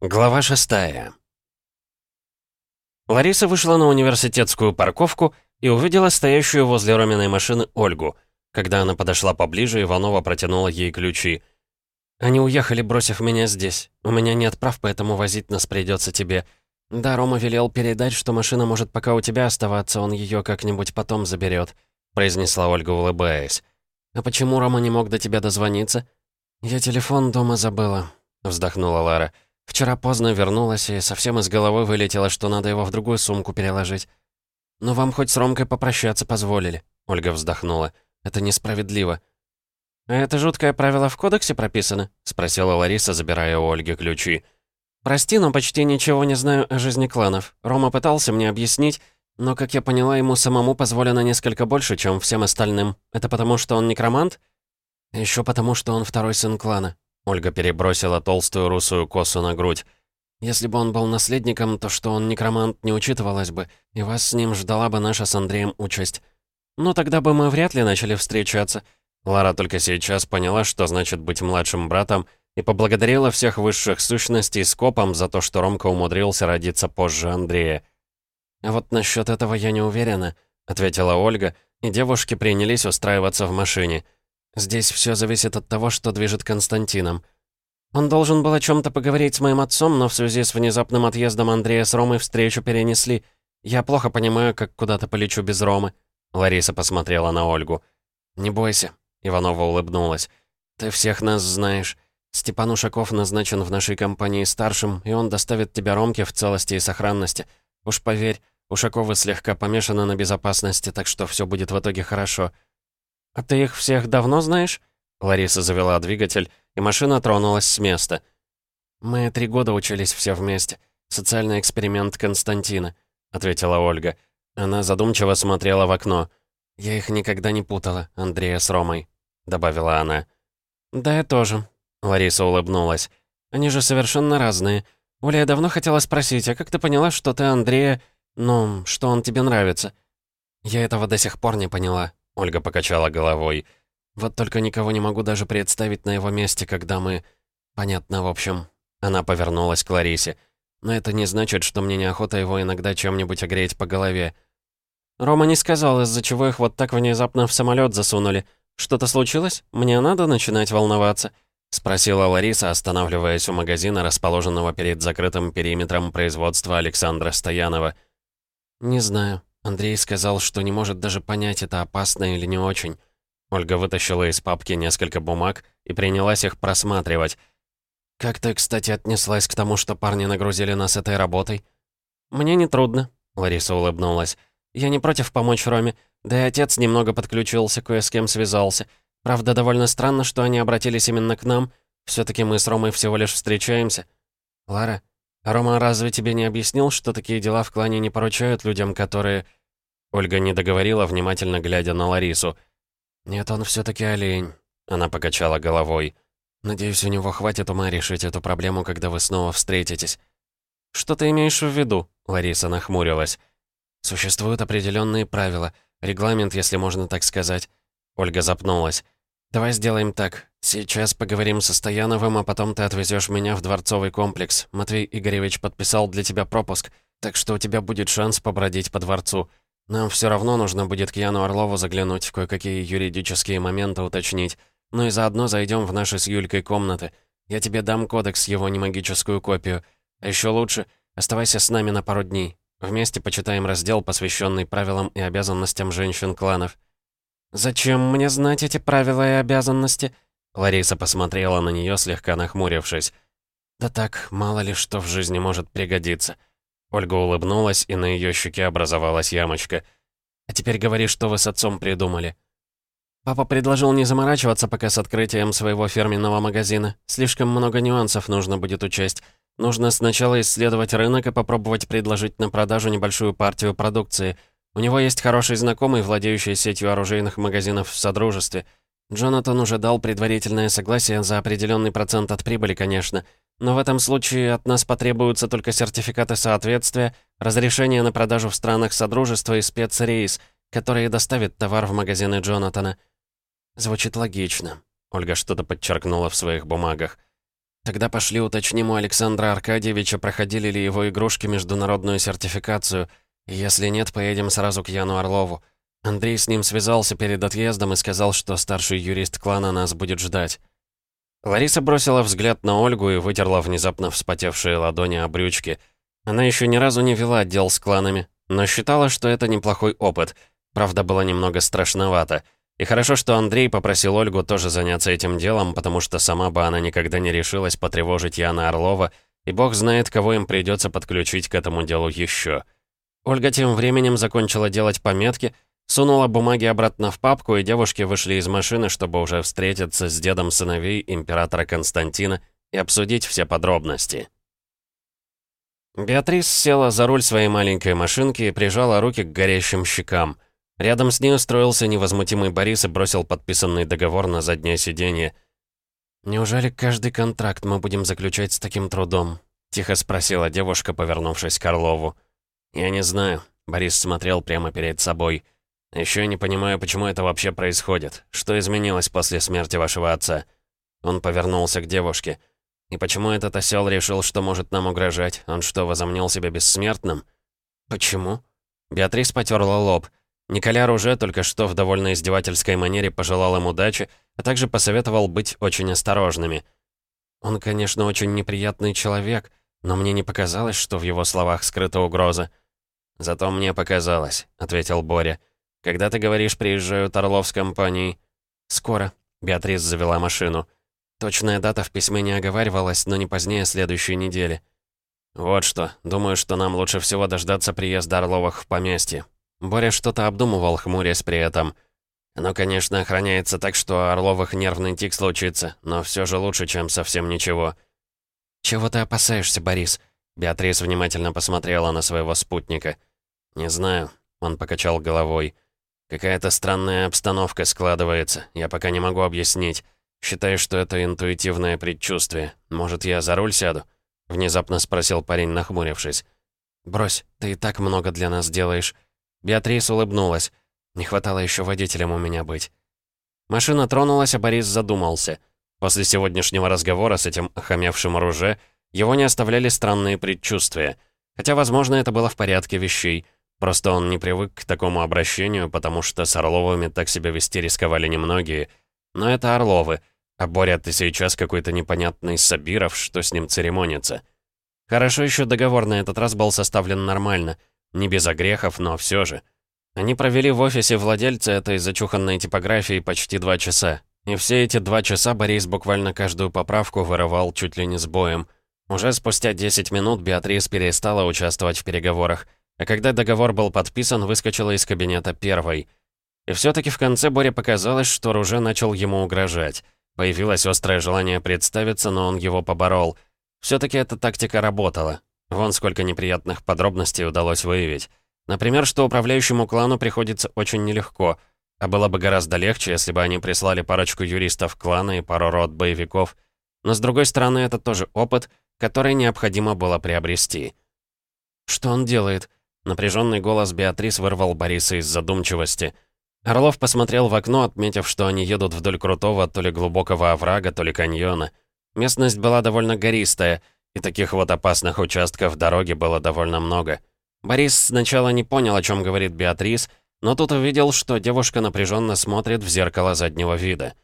Глава шестая. Лариса вышла на университетскую парковку и увидела стоящую возле Роминой машины Ольгу. Когда она подошла поближе, Иванова протянула ей ключи. «Они уехали, бросив меня здесь. У меня нет прав, поэтому возить нас придется тебе. Да, Рома велел передать, что машина может пока у тебя оставаться, он ее как-нибудь потом заберет», произнесла Ольга, улыбаясь. «А почему Рома не мог до тебя дозвониться?» «Я телефон дома забыла», вздохнула Лара. Вчера поздно вернулась и совсем из головы вылетело, что надо его в другую сумку переложить. «Но вам хоть с Ромкой попрощаться позволили», — Ольга вздохнула. «Это несправедливо». «А это жуткое правило в кодексе прописано?» — спросила Лариса, забирая у Ольги ключи. «Прости, но почти ничего не знаю о жизни кланов. Рома пытался мне объяснить, но, как я поняла, ему самому позволено несколько больше, чем всем остальным. Это потому, что он некромант?» Еще потому, что он второй сын клана», Ольга перебросила толстую русую косу на грудь. «Если бы он был наследником, то что он некромант не учитывалось бы, и вас с ним ждала бы наша с Андреем участь. Но тогда бы мы вряд ли начали встречаться». Лара только сейчас поняла, что значит быть младшим братом, и поблагодарила всех высших сущностей с копом за то, что Ромка умудрился родиться позже Андрея. «А вот насчет этого я не уверена», — ответила Ольга, и девушки принялись устраиваться в машине — Здесь все зависит от того, что движет Константином. Он должен был о чем то поговорить с моим отцом, но в связи с внезапным отъездом Андрея с Ромой встречу перенесли. Я плохо понимаю, как куда-то полечу без Ромы». Лариса посмотрела на Ольгу. «Не бойся», — Иванова улыбнулась. «Ты всех нас знаешь. Степан Ушаков назначен в нашей компании старшим, и он доставит тебя Ромке в целости и сохранности. Уж поверь, Ушаковы слегка помешаны на безопасности, так что все будет в итоге хорошо». «А ты их всех давно знаешь?» Лариса завела двигатель, и машина тронулась с места. «Мы три года учились все вместе. Социальный эксперимент Константина», — ответила Ольга. Она задумчиво смотрела в окно. «Я их никогда не путала, Андрея с Ромой», — добавила она. «Да, я тоже», — Лариса улыбнулась. «Они же совершенно разные. Оля, я давно хотела спросить, а как ты поняла, что ты Андрея... Ну, что он тебе нравится?» «Я этого до сих пор не поняла», Ольга покачала головой. «Вот только никого не могу даже представить на его месте, когда мы...» «Понятно, в общем». Она повернулась к Ларисе. «Но это не значит, что мне неохота его иногда чем-нибудь огреть по голове». «Рома не сказал, из-за чего их вот так внезапно в самолет засунули. Что-то случилось? Мне надо начинать волноваться?» — спросила Лариса, останавливаясь у магазина, расположенного перед закрытым периметром производства Александра Стоянова. «Не знаю», Андрей сказал, что не может даже понять, это опасно или не очень. Ольга вытащила из папки несколько бумаг и принялась их просматривать. «Как ты, кстати, отнеслась к тому, что парни нагрузили нас этой работой?» «Мне не трудно», — Лариса улыбнулась. «Я не против помочь Роме, да и отец немного подключился, кое с кем связался. Правда, довольно странно, что они обратились именно к нам. все таки мы с Ромой всего лишь встречаемся». «Лара, Рома разве тебе не объяснил, что такие дела в клане не поручают людям, которые...» Ольга не договорила, внимательно глядя на Ларису. «Нет, он все таки олень», — она покачала головой. «Надеюсь, у него хватит ума решить эту проблему, когда вы снова встретитесь». «Что ты имеешь в виду?» — Лариса нахмурилась. «Существуют определенные правила, регламент, если можно так сказать». Ольга запнулась. «Давай сделаем так. Сейчас поговорим со Стояновым, а потом ты отвезешь меня в дворцовый комплекс. Матвей Игоревич подписал для тебя пропуск, так что у тебя будет шанс побродить по дворцу. Нам все равно нужно будет к Яну Орлову заглянуть, кое-какие юридические моменты уточнить. Ну и заодно зайдем в наши с Юлькой комнаты. Я тебе дам кодекс, его немагическую копию. А еще лучше, оставайся с нами на пару дней. Вместе почитаем раздел, посвященный правилам и обязанностям женщин-кланов. «Зачем мне знать эти правила и обязанности?» Лариса посмотрела на нее, слегка нахмурившись. «Да так, мало ли что в жизни может пригодиться». Ольга улыбнулась, и на ее щеке образовалась ямочка. «А теперь говори, что вы с отцом придумали». Папа предложил не заморачиваться пока с открытием своего фирменного магазина. Слишком много нюансов нужно будет учесть. Нужно сначала исследовать рынок и попробовать предложить на продажу небольшую партию продукции. У него есть хороший знакомый, владеющий сетью оружейных магазинов в Содружестве. Джонатан уже дал предварительное согласие за определенный процент от прибыли, конечно. Но в этом случае от нас потребуются только сертификаты соответствия, разрешение на продажу в странах Содружества и спецрейс, которые доставят товар в магазины Джонатана. Звучит логично. Ольга что-то подчеркнула в своих бумагах. Тогда пошли уточним у Александра Аркадьевича, проходили ли его игрушки международную сертификацию. Если нет, поедем сразу к Яну Орлову. Андрей с ним связался перед отъездом и сказал, что старший юрист клана нас будет ждать. Лариса бросила взгляд на Ольгу и вытерла внезапно вспотевшие ладони о брючки. Она еще ни разу не вела отдел с кланами, но считала, что это неплохой опыт. Правда, было немного страшновато. И хорошо, что Андрей попросил Ольгу тоже заняться этим делом, потому что сама бы она никогда не решилась потревожить Яна Орлова, и бог знает, кого им придется подключить к этому делу еще. Ольга тем временем закончила делать пометки, сунула бумаги обратно в папку, и девушки вышли из машины, чтобы уже встретиться с дедом сыновей императора Константина и обсудить все подробности. Беатрис села за руль своей маленькой машинки и прижала руки к горящим щекам – Рядом с ней устроился невозмутимый Борис и бросил подписанный договор на заднее сиденье. «Неужели каждый контракт мы будем заключать с таким трудом?» — тихо спросила девушка, повернувшись к Орлову. «Я не знаю». Борис смотрел прямо перед собой. «Еще не понимаю, почему это вообще происходит. Что изменилось после смерти вашего отца?» Он повернулся к девушке. «И почему этот осел решил, что может нам угрожать? Он что, возомнил себя бессмертным?» «Почему?» Беатрис потерла лоб. Николяр уже только что в довольно издевательской манере пожелал им удачи, а также посоветовал быть очень осторожными. Он, конечно, очень неприятный человек, но мне не показалось, что в его словах скрыта угроза. «Зато мне показалось», — ответил Боря. «Когда ты говоришь, приезжают Орлов с компанией?» «Скоро», — Беатрис завела машину. Точная дата в письме не оговаривалась, но не позднее следующей недели. «Вот что. Думаю, что нам лучше всего дождаться приезда Орловых в поместье. Боря что-то обдумывал, хмурясь при этом. Оно, конечно, охраняется так, что Орловых нервный тик случится, но все же лучше, чем совсем ничего. «Чего ты опасаешься, Борис?» Беатрис внимательно посмотрела на своего спутника. «Не знаю», — он покачал головой. «Какая-то странная обстановка складывается, я пока не могу объяснить. Считаю, что это интуитивное предчувствие. Может, я за руль сяду?» Внезапно спросил парень, нахмурившись. «Брось, ты и так много для нас делаешь. Беатрис улыбнулась. Не хватало еще водителем у меня быть. Машина тронулась, а Борис задумался. После сегодняшнего разговора с этим охамевшим оружие его не оставляли странные предчувствия. Хотя, возможно, это было в порядке вещей. Просто он не привык к такому обращению, потому что с Орловыми так себя вести рисковали немногие. Но это Орловы. А Боря ты сейчас какой-то непонятный Сабиров, что с ним церемонится. Хорошо еще договор на этот раз был составлен нормально — не без огрехов, но все же. Они провели в офисе владельца этой зачуханной типографии почти два часа. И все эти два часа Борис буквально каждую поправку вырывал чуть ли не с боем. Уже спустя 10 минут Беатрис перестала участвовать в переговорах, а когда договор был подписан, выскочила из кабинета первой. И все таки в конце Боре показалось, что Руже начал ему угрожать. Появилось острое желание представиться, но он его поборол. все таки эта тактика работала. Вон сколько неприятных подробностей удалось выявить. Например, что управляющему клану приходится очень нелегко, а было бы гораздо легче, если бы они прислали парочку юристов клана и пару род боевиков. Но с другой стороны, это тоже опыт, который необходимо было приобрести. «Что он делает?» Напряженный голос Беатрис вырвал Бориса из задумчивости. Орлов посмотрел в окно, отметив, что они едут вдоль крутого, то ли глубокого оврага, то ли каньона. Местность была довольно гористая — и таких вот опасных участков дороги было довольно много. Борис сначала не понял, о чем говорит Беатрис, но тут увидел, что девушка напряженно смотрит в зеркало заднего вида.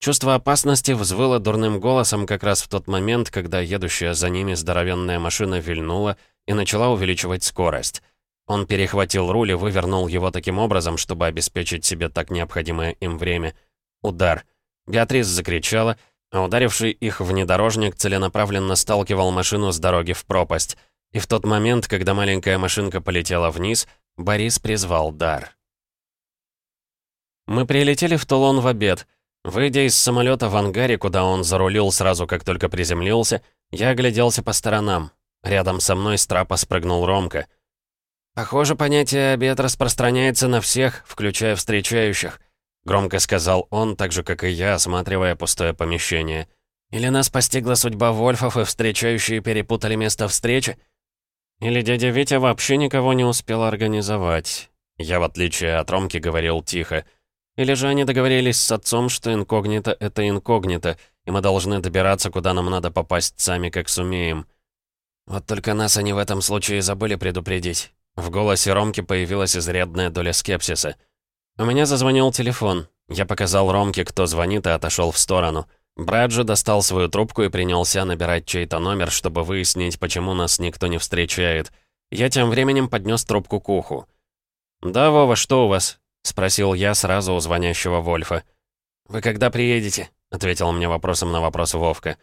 Чувство опасности взвыло дурным голосом как раз в тот момент, когда едущая за ними здоровенная машина вильнула и начала увеличивать скорость. Он перехватил руль и вывернул его таким образом, чтобы обеспечить себе так необходимое им время. Удар. Беатрис закричала — а ударивший их внедорожник целенаправленно сталкивал машину с дороги в пропасть. И в тот момент, когда маленькая машинка полетела вниз, Борис призвал дар. Мы прилетели в Тулон в обед. Выйдя из самолета в ангаре, куда он зарулил сразу, как только приземлился, я огляделся по сторонам. Рядом со мной с трапа спрыгнул Ромка. «Похоже, понятие «обед» распространяется на всех, включая встречающих. Громко сказал он, так же, как и я, осматривая пустое помещение. «Или нас постигла судьба Вольфов, и встречающие перепутали место встречи?» «Или дядя Витя вообще никого не успел организовать?» Я, в отличие от Ромки, говорил тихо. «Или же они договорились с отцом, что инкогнито — это инкогнито, и мы должны добираться, куда нам надо попасть сами, как сумеем. Вот только нас они в этом случае забыли предупредить. В голосе Ромки появилась изрядная доля скепсиса. У меня зазвонил телефон. Я показал Ромке, кто звонит, и отошел в сторону. Браджо достал свою трубку и принялся набирать чей-то номер, чтобы выяснить, почему нас никто не встречает. Я тем временем поднес трубку к уху. «Да, Вова, что у вас?» — спросил я сразу у звонящего Вольфа. «Вы когда приедете?» — ответил мне вопросом на вопрос Вовка.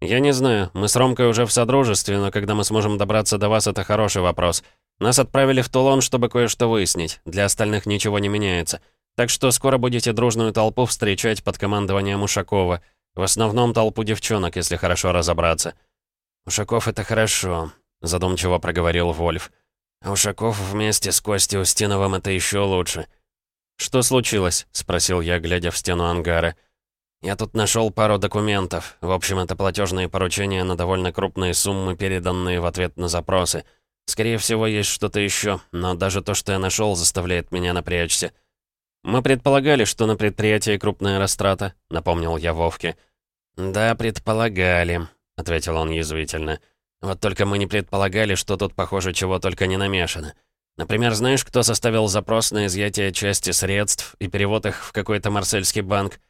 «Я не знаю. Мы с Ромкой уже в содружестве, но когда мы сможем добраться до вас, это хороший вопрос. Нас отправили в Тулон, чтобы кое-что выяснить. Для остальных ничего не меняется. Так что скоро будете дружную толпу встречать под командованием Ушакова. В основном толпу девчонок, если хорошо разобраться». «Ушаков — это хорошо», — задумчиво проговорил Вольф. «А Ушаков вместе с Костей Устиновым — это еще лучше». «Что случилось?» — спросил я, глядя в стену ангара. «Я тут нашел пару документов. В общем, это платежные поручения на довольно крупные суммы, переданные в ответ на запросы. Скорее всего, есть что-то еще, но даже то, что я нашел, заставляет меня напрячься». «Мы предполагали, что на предприятии крупная растрата», — напомнил я Вовке. «Да, предполагали», — ответил он язвительно. «Вот только мы не предполагали, что тут, похоже, чего только не намешано. Например, знаешь, кто составил запрос на изъятие части средств и перевод их в какой-то марсельский банк?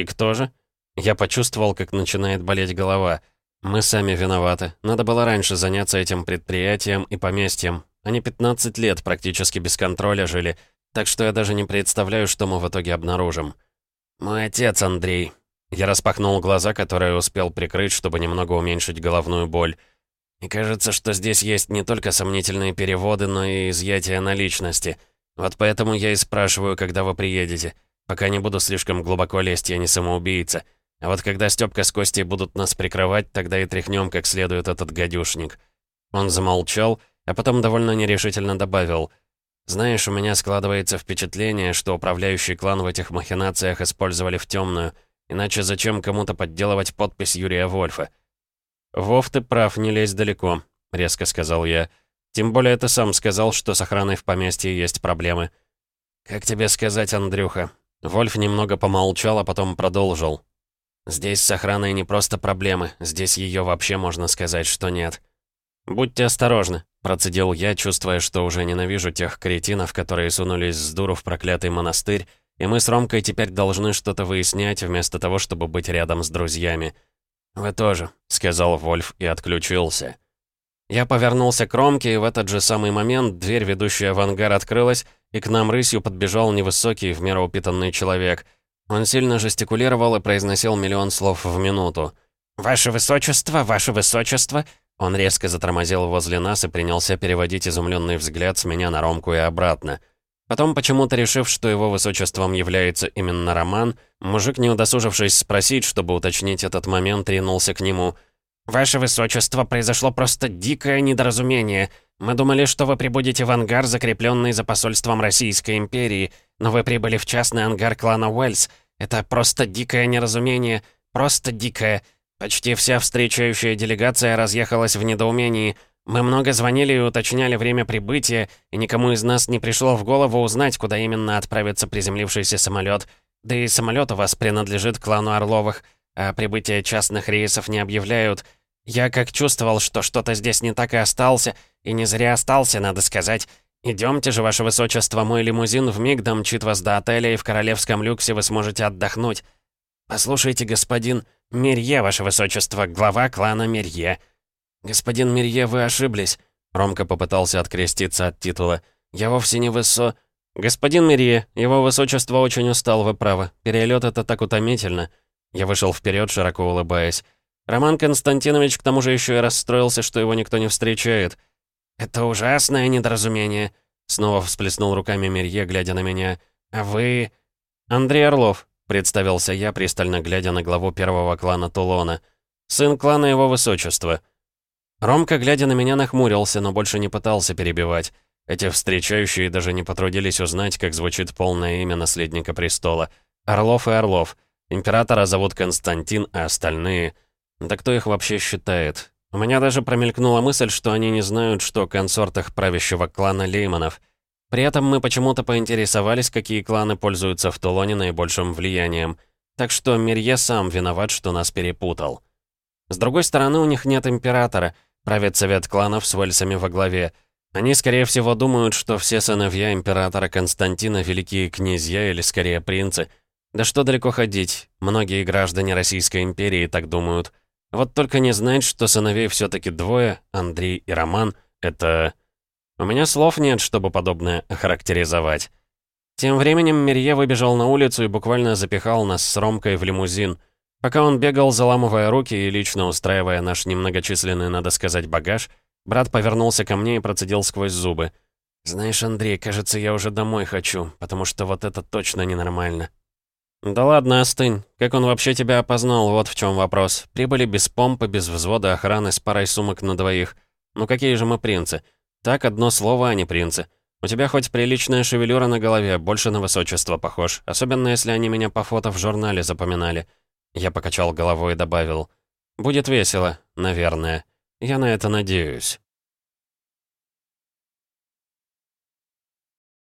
И кто же? Я почувствовал, как начинает болеть голова. Мы сами виноваты. Надо было раньше заняться этим предприятием и поместьем. Они 15 лет практически без контроля жили, так что я даже не представляю, что мы в итоге обнаружим. Мой отец, Андрей. Я распахнул глаза, которые успел прикрыть, чтобы немного уменьшить головную боль. И кажется, что здесь есть не только сомнительные переводы, но и изъятие наличности. Вот поэтому я и спрашиваю, когда вы приедете. Пока не буду слишком глубоко лезть, я не самоубийца. А вот когда Стёпка с Костей будут нас прикрывать, тогда и тряхнем как следует этот гадюшник». Он замолчал, а потом довольно нерешительно добавил. «Знаешь, у меня складывается впечатление, что управляющий клан в этих махинациях использовали в темную. Иначе зачем кому-то подделывать подпись Юрия Вольфа?» «Вов, ты прав, не лезь далеко», — резко сказал я. «Тем более ты сам сказал, что с охраной в поместье есть проблемы». «Как тебе сказать, Андрюха?» Вольф немного помолчал, а потом продолжил. «Здесь с охраной не просто проблемы, здесь ее вообще можно сказать, что нет». «Будьте осторожны», — процедил я, чувствуя, что уже ненавижу тех кретинов, которые сунулись с дуру в проклятый монастырь, и мы с Ромкой теперь должны что-то выяснять, вместо того, чтобы быть рядом с друзьями. «Вы тоже», — сказал Вольф и отключился. Я повернулся к Ромке, и в этот же самый момент дверь, ведущая в ангар, открылась, и к нам рысью подбежал невысокий, в меру упитанный человек. Он сильно жестикулировал и произносил миллион слов в минуту. «Ваше Высочество, Ваше Высочество!» Он резко затормозил возле нас и принялся переводить изумленный взгляд с меня на Ромку и обратно. Потом, почему-то решив, что его высочеством является именно Роман, мужик, не удосужившись спросить, чтобы уточнить этот момент, ринулся к нему. «Ваше высочество, произошло просто дикое недоразумение. Мы думали, что вы прибудете в ангар, закрепленный за посольством Российской империи, но вы прибыли в частный ангар клана Уэльс. Это просто дикое неразумение, просто дикое. Почти вся встречающая делегация разъехалась в недоумении». Мы много звонили и уточняли время прибытия, и никому из нас не пришло в голову узнать, куда именно отправится приземлившийся самолет. Да и самолет у вас принадлежит клану Орловых, а прибытие частных рейсов не объявляют. Я как чувствовал, что что-то здесь не так и остался, и не зря остался, надо сказать. Идемте же, ваше высочество, мой лимузин вмиг домчит вас до отеля, и в королевском люксе вы сможете отдохнуть. Послушайте, господин Мерье, ваше высочество, глава клана Мерье. «Господин Мирье, вы ошиблись». Ромка попытался откреститься от титула. «Я вовсе не высо...» «Господин Мирье, его высочество очень устал, вы правы. Перелет это так утомительно». Я вышел вперед, широко улыбаясь. Роман Константинович к тому же еще и расстроился, что его никто не встречает. «Это ужасное недоразумение», — снова всплеснул руками Мирье, глядя на меня. «А вы...» «Андрей Орлов», — представился я, пристально глядя на главу первого клана Тулона. «Сын клана его высочества». Ромка, глядя на меня, нахмурился, но больше не пытался перебивать. Эти встречающие даже не потрудились узнать, как звучит полное имя наследника престола. Орлов и Орлов. Императора зовут Константин, а остальные... Да кто их вообще считает? У меня даже промелькнула мысль, что они не знают, что о консортах правящего клана Лейманов. При этом мы почему-то поинтересовались, какие кланы пользуются в Тулоне наибольшим влиянием. Так что Мирье сам виноват, что нас перепутал. С другой стороны, у них нет императора, правит совет кланов с вальсами во главе. Они, скорее всего, думают, что все сыновья императора Константина — великие князья или, скорее, принцы. Да что далеко ходить, многие граждане Российской империи так думают. Вот только не знать, что сыновей все таки двое, Андрей и Роман, это... У меня слов нет, чтобы подобное охарактеризовать. Тем временем Мерье выбежал на улицу и буквально запихал нас с Ромкой в лимузин. Пока он бегал, заламывая руки и лично устраивая наш немногочисленный, надо сказать, багаж, брат повернулся ко мне и процедил сквозь зубы. «Знаешь, Андрей, кажется, я уже домой хочу, потому что вот это точно ненормально». «Да ладно, остынь. Как он вообще тебя опознал, вот в чем вопрос. Прибыли без помпы, без взвода охраны, с парой сумок на двоих. Ну какие же мы принцы? Так, одно слово, а не принцы. У тебя хоть приличная шевелюра на голове, больше на высочество похож, особенно если они меня по фото в журнале запоминали». Я покачал головой и добавил. «Будет весело, наверное. Я на это надеюсь».